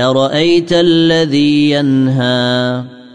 أرأيت الذي ينهى